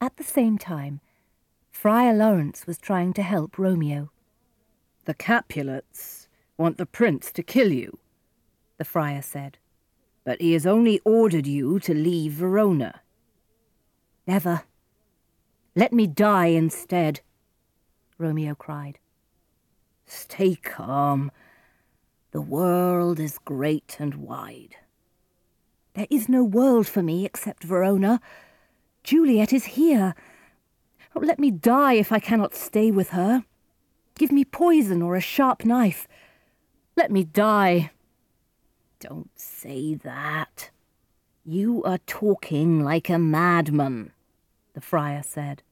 At the same time, Friar Lawrence was trying to help Romeo. The Capulets want the prince to kill you, the friar said. But he has only ordered you to leave Verona. Never. Let me die instead, Romeo cried. Stay calm. The world is great and wide. There is no world for me except Verona. Juliet is here. Oh, let me die if I cannot stay with her. Give me poison or a sharp knife. Let me die. Don't say that. You are talking like a madman, the friar said.